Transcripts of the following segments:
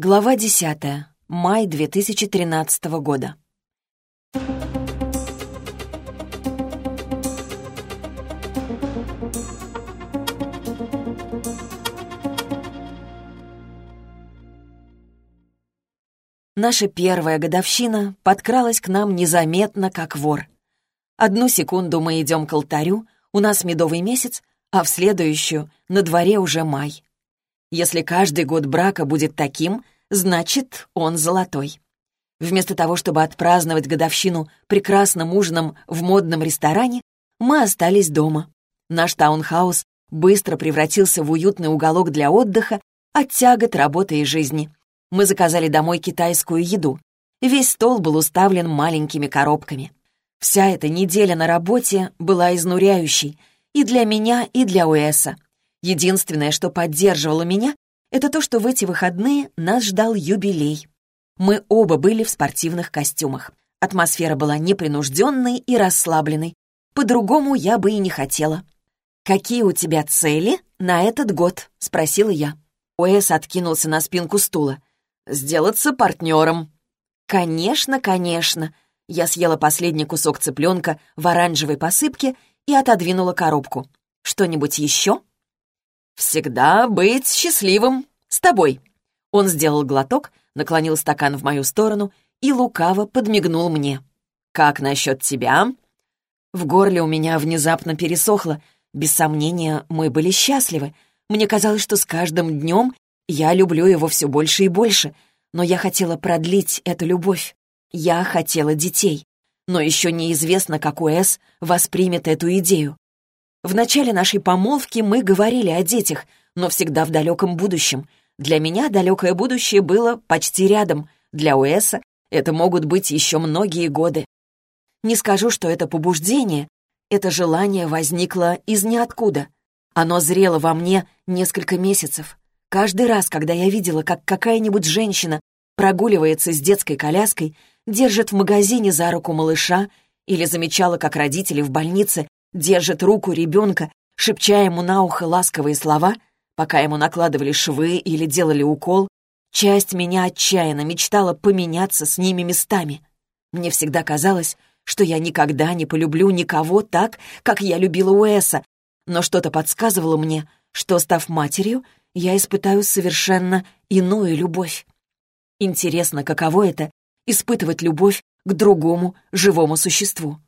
Глава 10. Май 2013 года. Наша первая годовщина подкралась к нам незаметно, как вор. Одну секунду мы идем к алтарю, у нас медовый месяц, а в следующую на дворе уже май. Если каждый год брака будет таким, значит, он золотой. Вместо того, чтобы отпраздновать годовщину прекрасным ужином в модном ресторане, мы остались дома. Наш таунхаус быстро превратился в уютный уголок для отдыха от тягот работы и жизни. Мы заказали домой китайскую еду. Весь стол был уставлен маленькими коробками. Вся эта неделя на работе была изнуряющей и для меня, и для Уэса. Единственное, что поддерживало меня, это то, что в эти выходные нас ждал юбилей. Мы оба были в спортивных костюмах. Атмосфера была непринужденной и расслабленной. По-другому я бы и не хотела. «Какие у тебя цели на этот год?» — спросила я. Уэс откинулся на спинку стула. «Сделаться партнером». «Конечно, конечно». Я съела последний кусок цыпленка в оранжевой посыпке и отодвинула коробку. «Что-нибудь еще?» «Всегда быть счастливым с тобой». Он сделал глоток, наклонил стакан в мою сторону и лукаво подмигнул мне. «Как насчет тебя?» В горле у меня внезапно пересохло. Без сомнения, мы были счастливы. Мне казалось, что с каждым днем я люблю его все больше и больше, но я хотела продлить эту любовь. Я хотела детей. Но еще неизвестно, как Уэс воспримет эту идею. В начале нашей помолвки мы говорили о детях, но всегда в далеком будущем. Для меня далекое будущее было почти рядом. Для Уэса это могут быть еще многие годы. Не скажу, что это побуждение, это желание возникло из ниоткуда. Оно зрело во мне несколько месяцев. Каждый раз, когда я видела, как какая-нибудь женщина прогуливается с детской коляской, держит в магазине за руку малыша или замечала, как родители в больнице держит руку ребенка, шепча ему на ухо ласковые слова, пока ему накладывали швы или делали укол, часть меня отчаянно мечтала поменяться с ними местами. Мне всегда казалось, что я никогда не полюблю никого так, как я любила Уэса, но что-то подсказывало мне, что, став матерью, я испытаю совершенно иную любовь. Интересно, каково это — испытывать любовь к другому живому существу.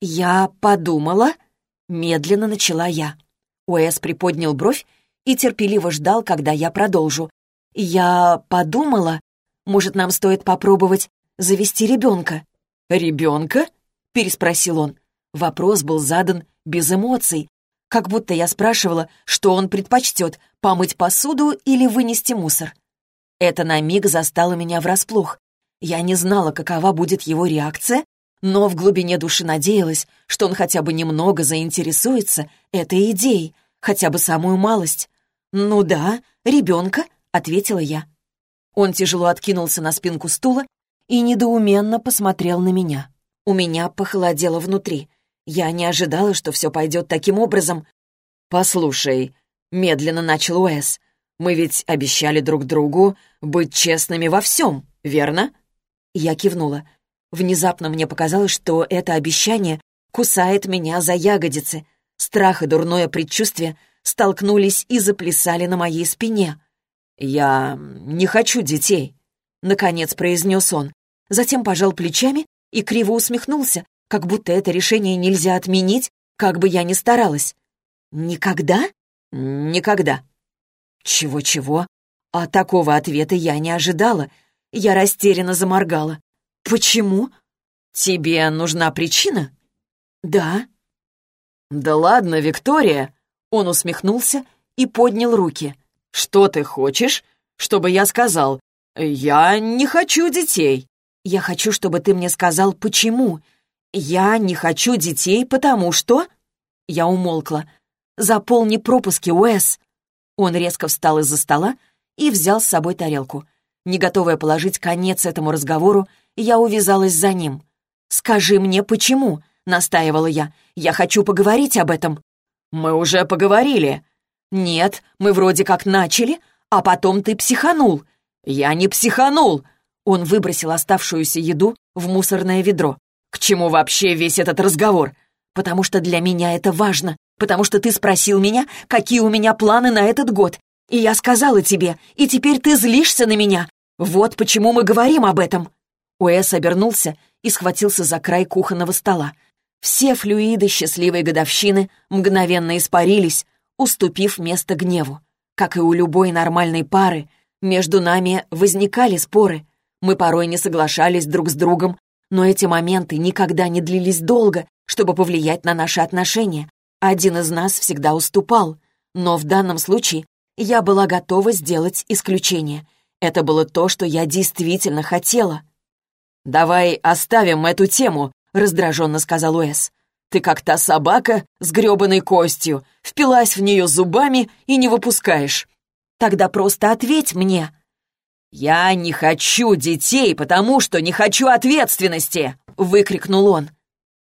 «Я подумала...» — медленно начала я. Уэс приподнял бровь и терпеливо ждал, когда я продолжу. «Я подумала, может, нам стоит попробовать завести ребенка?» «Ребенка?» — переспросил он. Вопрос был задан без эмоций, как будто я спрашивала, что он предпочтет, помыть посуду или вынести мусор. Это на миг застало меня врасплох. Я не знала, какова будет его реакция, но в глубине души надеялась, что он хотя бы немного заинтересуется этой идеей, хотя бы самую малость. «Ну да, ребенка», — ответила я. Он тяжело откинулся на спинку стула и недоуменно посмотрел на меня. У меня похолодело внутри. Я не ожидала, что все пойдет таким образом. «Послушай», — медленно начал Уэс, «мы ведь обещали друг другу быть честными во всем, верно?» Я кивнула. Внезапно мне показалось, что это обещание кусает меня за ягодицы. Страх и дурное предчувствие столкнулись и заплясали на моей спине. «Я не хочу детей», — наконец произнес он. Затем пожал плечами и криво усмехнулся, как будто это решение нельзя отменить, как бы я ни старалась. «Никогда?» «Никогда». «Чего-чего?» А такого ответа я не ожидала. Я растерянно заморгала. «Почему? Тебе нужна причина?» «Да». «Да ладно, Виктория!» Он усмехнулся и поднял руки. «Что ты хочешь, чтобы я сказал? Я не хочу детей». «Я хочу, чтобы ты мне сказал, почему. Я не хочу детей, потому что...» Я умолкла. «Заполни пропуски, Уэс». Он резко встал из-за стола и взял с собой тарелку. Не готовая положить конец этому разговору, я увязалась за ним. «Скажи мне, почему?» — настаивала я. «Я хочу поговорить об этом». «Мы уже поговорили». «Нет, мы вроде как начали, а потом ты психанул». «Я не психанул!» Он выбросил оставшуюся еду в мусорное ведро. «К чему вообще весь этот разговор?» «Потому что для меня это важно. Потому что ты спросил меня, какие у меня планы на этот год. И я сказала тебе, и теперь ты злишься на меня. Вот почему мы говорим об этом». Уэс обернулся и схватился за край кухонного стола. Все флюиды счастливой годовщины мгновенно испарились, уступив место гневу. Как и у любой нормальной пары, между нами возникали споры. Мы порой не соглашались друг с другом, но эти моменты никогда не длились долго, чтобы повлиять на наши отношения. Один из нас всегда уступал, но в данном случае я была готова сделать исключение. Это было то, что я действительно хотела. «Давай оставим эту тему», — раздраженно сказал Уэс. «Ты как та собака с гребаной костью, впилась в нее зубами и не выпускаешь. Тогда просто ответь мне». «Я не хочу детей, потому что не хочу ответственности!» — выкрикнул он.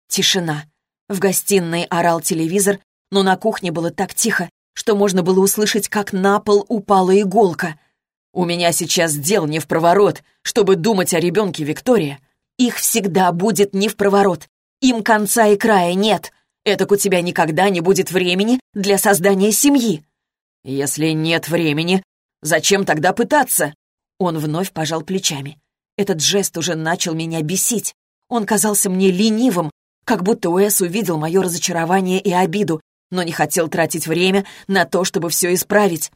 Тишина. В гостиной орал телевизор, но на кухне было так тихо, что можно было услышать, как на пол упала иголка. «У меня сейчас дел не в проворот, чтобы думать о ребенке Виктория. Их всегда будет не в проворот. Им конца и края нет. Этак у тебя никогда не будет времени для создания семьи». «Если нет времени, зачем тогда пытаться?» Он вновь пожал плечами. Этот жест уже начал меня бесить. Он казался мне ленивым, как будто Уэс увидел мое разочарование и обиду, но не хотел тратить время на то, чтобы все исправить.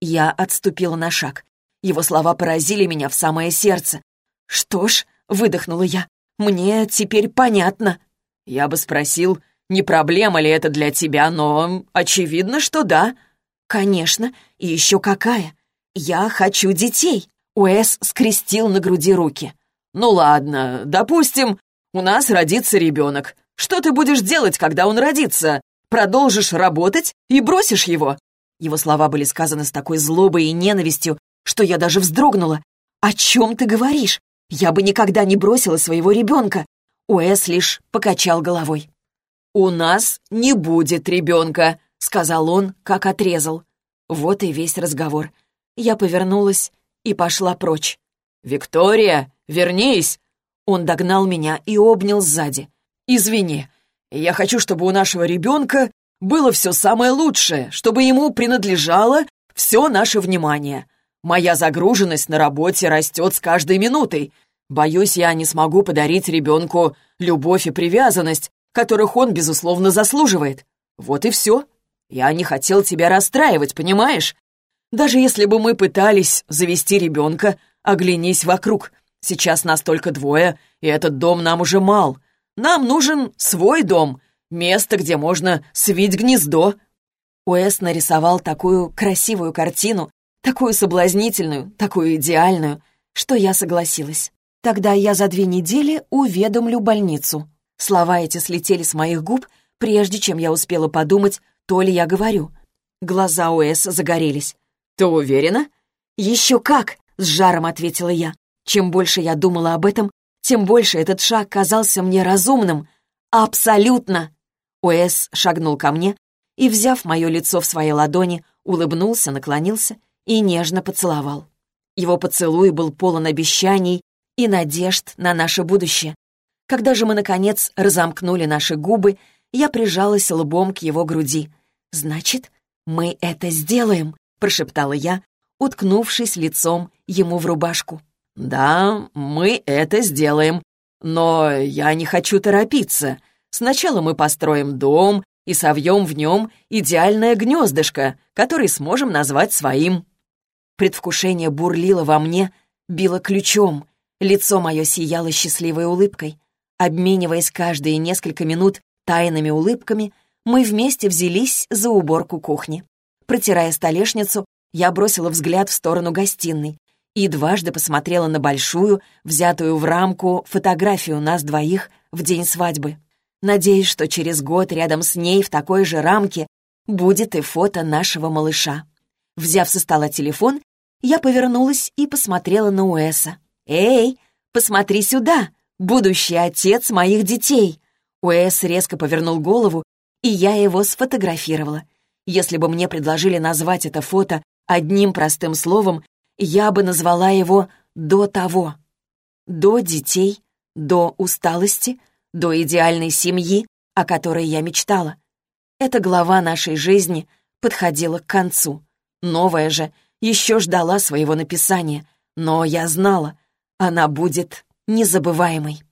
Я отступила на шаг. Его слова поразили меня в самое сердце. «Что ж», — выдохнула я, — «мне теперь понятно». Я бы спросил, не проблема ли это для тебя, но очевидно, что да. «Конечно, и еще какая. Я хочу детей». Уэс скрестил на груди руки. «Ну ладно, допустим, у нас родится ребенок. Что ты будешь делать, когда он родится? Продолжишь работать и бросишь его?» Его слова были сказаны с такой злобой и ненавистью, что я даже вздрогнула. «О чем ты говоришь? Я бы никогда не бросила своего ребенка!» Уэс лишь покачал головой. «У нас не будет ребенка», — сказал он, как отрезал. Вот и весь разговор. Я повернулась и пошла прочь. «Виктория, вернись!» Он догнал меня и обнял сзади. «Извини, я хочу, чтобы у нашего ребенка было все самое лучшее, чтобы ему принадлежало все наше внимание. Моя загруженность на работе растет с каждой минутой. Боюсь, я не смогу подарить ребенку любовь и привязанность, которых он, безусловно, заслуживает. Вот и все. Я не хотел тебя расстраивать, понимаешь? Даже если бы мы пытались завести ребенка, оглянись вокруг. Сейчас нас только двое, и этот дом нам уже мал. Нам нужен свой дом, место, где можно свить гнездо». Уэс нарисовал такую красивую картину, такую соблазнительную, такую идеальную, что я согласилась. Тогда я за две недели уведомлю больницу. Слова эти слетели с моих губ, прежде чем я успела подумать, то ли я говорю. Глаза Уэс загорелись. «Ты уверена?» «Еще как!» — с жаром ответила я. Чем больше я думала об этом, тем больше этот шаг казался мне разумным. Абсолютно! Уэс шагнул ко мне и, взяв мое лицо в свои ладони, улыбнулся, наклонился и нежно поцеловал. Его поцелуй был полон обещаний и надежд на наше будущее. Когда же мы, наконец, разомкнули наши губы, я прижалась лбом к его груди. «Значит, мы это сделаем», — прошептала я, уткнувшись лицом ему в рубашку. «Да, мы это сделаем. Но я не хочу торопиться. Сначала мы построим дом и совьем в нем идеальное гнездышко, который сможем назвать своим». Предвкушение бурлило во мне, било ключом. Лицо мое сияло счастливой улыбкой. Обмениваясь каждые несколько минут тайными улыбками, мы вместе взялись за уборку кухни. Протирая столешницу, я бросила взгляд в сторону гостиной и дважды посмотрела на большую, взятую в рамку, фотографию нас двоих в день свадьбы. Надеюсь, что через год рядом с ней в такой же рамке будет и фото нашего малыша. Взяв со стола телефон, я повернулась и посмотрела на Уэса. «Эй, посмотри сюда! Будущий отец моих детей!» Уэс резко повернул голову, и я его сфотографировала. Если бы мне предложили назвать это фото одним простым словом, я бы назвала его «до того». До детей, до усталости, до идеальной семьи, о которой я мечтала. Эта глава нашей жизни подходила к концу. Новая же — еще ждала своего написания, но я знала, она будет незабываемой.